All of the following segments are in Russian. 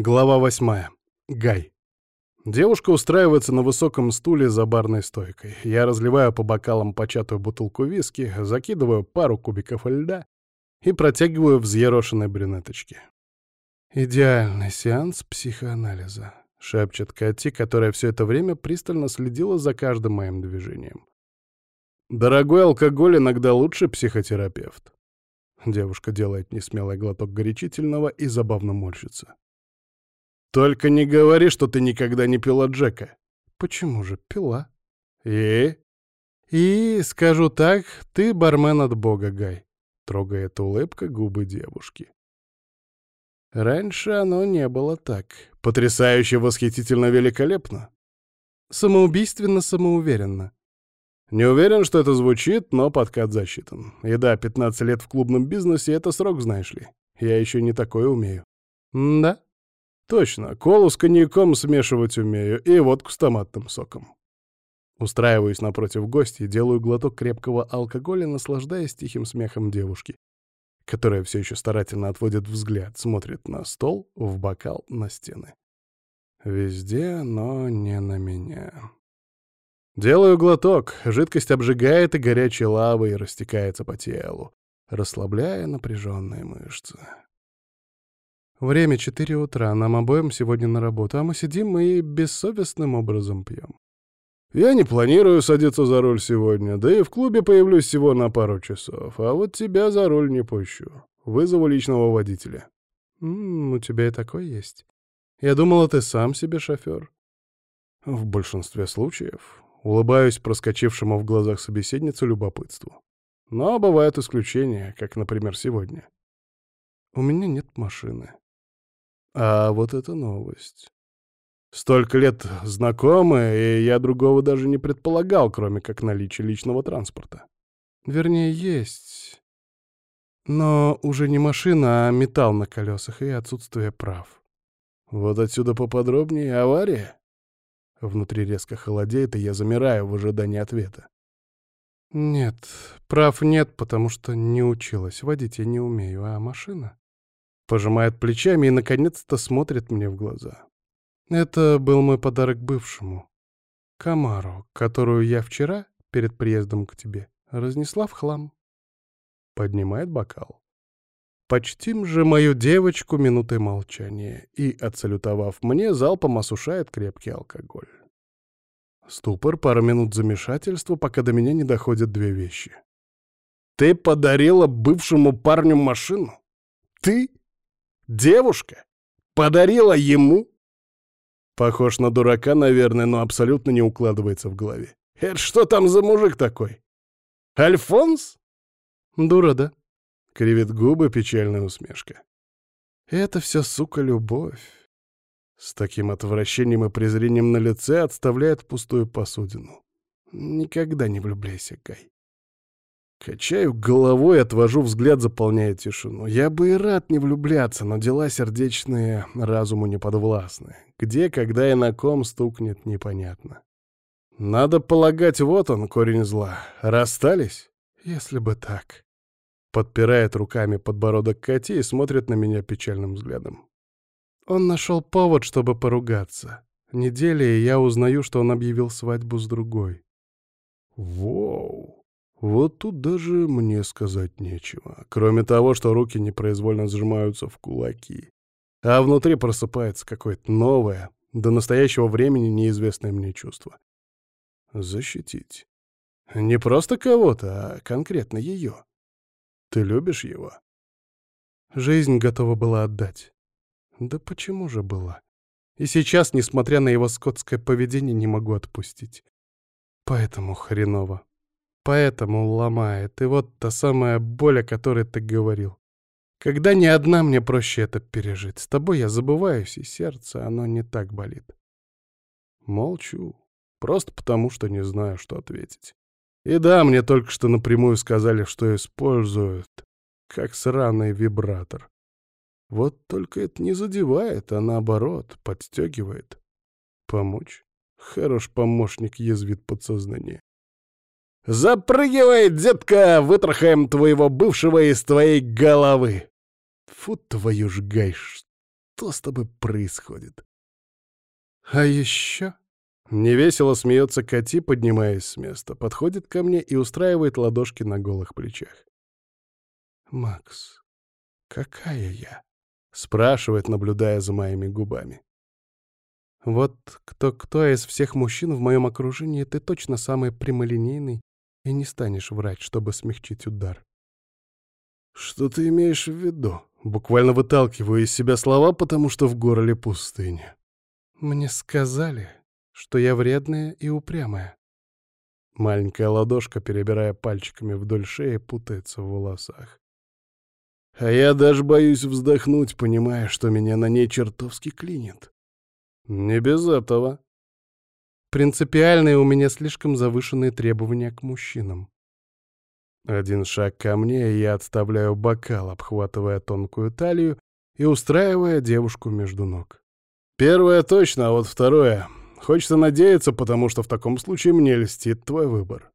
Глава восьмая. Гай. Девушка устраивается на высоком стуле за барной стойкой. Я разливаю по бокалам початую бутылку виски, закидываю пару кубиков льда и протягиваю взъерошенной брюнеточке. «Идеальный сеанс психоанализа», — шепчет Кати, которая все это время пристально следила за каждым моим движением. «Дорогой алкоголь иногда лучше психотерапевт». Девушка делает несмелый глоток горячительного и забавно морщится. «Только не говори, что ты никогда не пила Джека». «Почему же пила?» «И?» «И, скажу так, ты бармен от бога, Гай», — трогает улыбка губы девушки. Раньше оно не было так. Потрясающе, восхитительно, великолепно. Самоубийственно, самоуверенно. Не уверен, что это звучит, но подкат засчитан. И да, 15 лет в клубном бизнесе — это срок, знаешь ли. Я еще не такое умею. М да? Точно, колу с коньяком смешивать умею и водку с томатным соком. Устраиваюсь напротив гостя и делаю глоток крепкого алкоголя, наслаждаясь тихим смехом девушки, которая все еще старательно отводит взгляд, смотрит на стол, в бокал, на стены. Везде, но не на меня. Делаю глоток, жидкость обжигает и горячей лавой растекается по телу, расслабляя напряженные мышцы. Время четыре утра, нам обоим сегодня на работу, а мы сидим и бессовестным образом пьем. Я не планирую садиться за руль сегодня, да и в клубе появлюсь всего на пару часов, а вот тебя за руль не пущу. Вызову личного водителя. М -м, у тебя и такой есть. Я думала, ты сам себе шофер. В большинстве случаев улыбаюсь проскочившему в глазах собеседницы любопытству. Но бывают исключения, как, например, сегодня. У меня нет машины. А вот это новость. Столько лет знакомы, и я другого даже не предполагал, кроме как наличия личного транспорта. Вернее, есть. Но уже не машина, а металл на колесах и отсутствие прав. Вот отсюда поподробнее авария. Внутри резко холодеет, и я замираю в ожидании ответа. Нет, прав нет, потому что не училась. Водить я не умею, а машина? Пожимает плечами и, наконец-то, смотрит мне в глаза. Это был мой подарок бывшему. Камару, которую я вчера, перед приездом к тебе, разнесла в хлам. Поднимает бокал. Почтим же мою девочку минутой молчания и, отсалютовав мне, залпом осушает крепкий алкоголь. Ступор, пару минут замешательства, пока до меня не доходят две вещи. «Ты подарила бывшему парню машину? Ты?» Девушка? Подарила ему? Похож на дурака, наверное, но абсолютно не укладывается в голове. Это что там за мужик такой? Альфонс? Дура, да? Кривит губы печальная усмешка. Это все, сука, любовь. С таким отвращением и презрением на лице отставляет пустую посудину. Никогда не влюбляйся, Гай. Качаю головой, отвожу взгляд, заполняя тишину. Я бы и рад не влюбляться, но дела сердечные разуму не подвластны. Где, когда и на ком стукнет, непонятно. Надо полагать, вот он, корень зла. Расстались? Если бы так. Подпирает руками подбородок Кати и смотрит на меня печальным взглядом. Он нашел повод, чтобы поругаться. Недели, и я узнаю, что он объявил свадьбу с другой. Воу. Вот тут даже мне сказать нечего, кроме того, что руки непроизвольно сжимаются в кулаки, а внутри просыпается какое-то новое, до настоящего времени неизвестное мне чувство. Защитить. Не просто кого-то, а конкретно ее. Ты любишь его? Жизнь готова была отдать. Да почему же была? И сейчас, несмотря на его скотское поведение, не могу отпустить. Поэтому хреново. Поэтому ломает. И вот та самая боль, о которой ты говорил. Когда не одна, мне проще это пережить. С тобой я забываюсь, и сердце, оно не так болит. Молчу. Просто потому, что не знаю, что ответить. И да, мне только что напрямую сказали, что используют как сраный вибратор. Вот только это не задевает, а наоборот, подстегивает. Помочь? Хорош помощник язвит подсознание. «Запрыгивай, детка, вытрахаем твоего бывшего из твоей головы!» Фу, твою ж гайш, что с тобой происходит? А еще... Невесело смеется Кати, поднимаясь с места, подходит ко мне и устраивает ладошки на голых плечах. «Макс, какая я?» — спрашивает, наблюдая за моими губами. «Вот кто-кто из всех мужчин в моем окружении, ты точно самый прямолинейный и не станешь врать, чтобы смягчить удар». «Что ты имеешь в виду?» Буквально выталкиваю из себя слова, потому что в горле пустыня. «Мне сказали, что я вредная и упрямая». Маленькая ладошка, перебирая пальчиками вдоль шеи, путается в волосах. А я даже боюсь вздохнуть, понимая, что меня на ней чертовски клинит. Не без этого. Принципиальные у меня слишком завышенные требования к мужчинам. Один шаг ко мне, и я отставляю бокал, обхватывая тонкую талию и устраивая девушку между ног. Первое точно, а вот второе. Хочется надеяться, потому что в таком случае мне льстит твой выбор.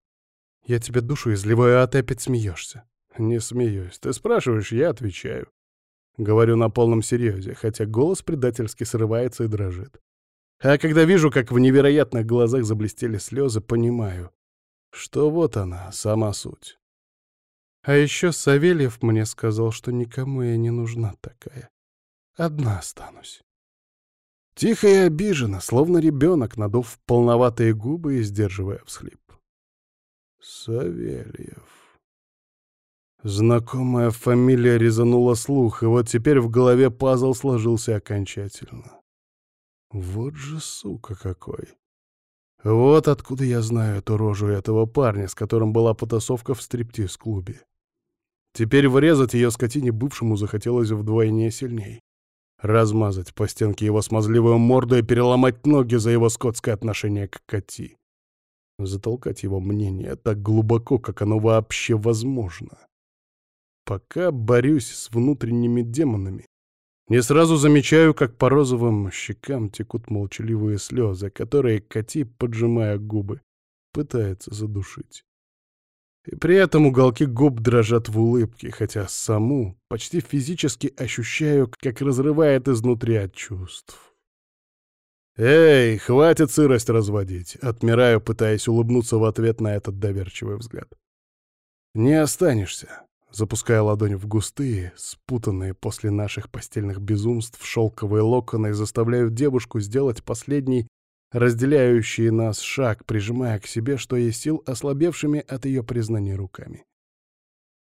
Я тебе душу изливаю, а ты опять смеешься. Не смеюсь. Ты спрашиваешь, я отвечаю. Говорю на полном серьезе, хотя голос предательски срывается и дрожит. А когда вижу, как в невероятных глазах заблестели слезы, понимаю, что вот она, сама суть. А еще Савельев мне сказал, что никому я не нужна такая. Одна останусь. Тихо и обиженно, словно ребенок, надув полноватые губы и сдерживая всхлип. Савельев. Знакомая фамилия резанула слух, и вот теперь в голове пазл сложился окончательно. Вот же сука какой. Вот откуда я знаю эту рожу этого парня, с которым была потасовка в стриптиз-клубе. Теперь врезать ее скотине бывшему захотелось вдвойне сильней. Размазать по стенке его смазливую морду и переломать ноги за его скотское отношение к коти. Затолкать его мнение так глубоко, как оно вообще возможно. Пока борюсь с внутренними демонами, не сразу замечаю, как по розовым щекам текут молчаливые слезы, которые коти, поджимая губы, пытается задушить. И при этом уголки губ дрожат в улыбке, хотя саму почти физически ощущаю, как разрывает изнутри от чувств. «Эй, хватит сырость разводить!» — отмираю, пытаясь улыбнуться в ответ на этот доверчивый взгляд. «Не останешься!» — запуская ладонь в густые, спутанные после наших постельных безумств шелковые локоны, заставляю девушку сделать последний разделяющие нас шаг, прижимая к себе, что есть сил, ослабевшими от ее признания руками.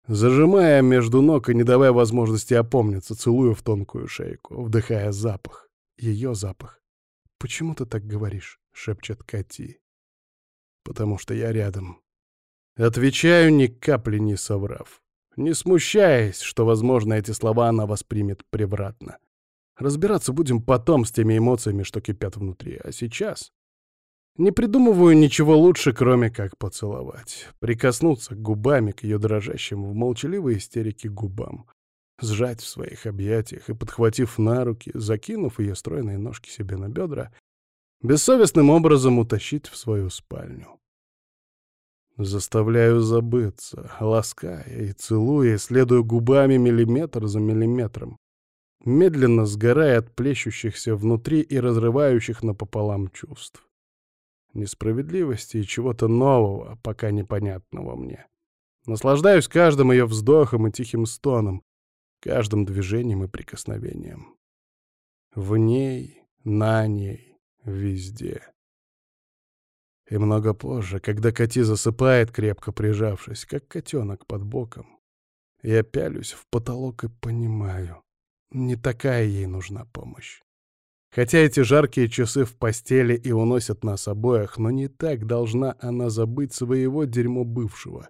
Зажимая между ног и не давая возможности опомниться, целую в тонкую шейку, вдыхая запах, ее запах. «Почему ты так говоришь?» — шепчет Кати. «Потому что я рядом». Отвечаю, ни капли не соврав, не смущаясь, что, возможно, эти слова она воспримет превратно. Разбираться будем потом с теми эмоциями, что кипят внутри. А сейчас... Не придумываю ничего лучше, кроме как поцеловать. Прикоснуться губами к ее дрожащим в молчаливой истерике губам. Сжать в своих объятиях и, подхватив на руки, закинув ее стройные ножки себе на бедра, бессовестным образом утащить в свою спальню. Заставляю забыться, лаская и целуя, следуя губами миллиметр за миллиметром, медленно сгорая от плещущихся внутри и разрывающих напополам чувств. Несправедливости и чего-то нового, пока непонятного мне. Наслаждаюсь каждым ее вздохом и тихим стоном, каждым движением и прикосновением. В ней, на ней, везде. И много позже, когда Кати засыпает, крепко прижавшись, как котенок под боком, я пялюсь в потолок и понимаю. Не такая ей нужна помощь. Хотя эти жаркие часы в постели и уносят нас обоих, но не так должна она забыть своего дерьмо бывшего.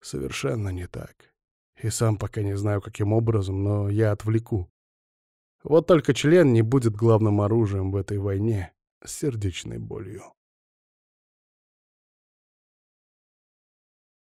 Совершенно не так. И сам пока не знаю, каким образом, но я отвлеку. Вот только член не будет главным оружием в этой войне с сердечной болью.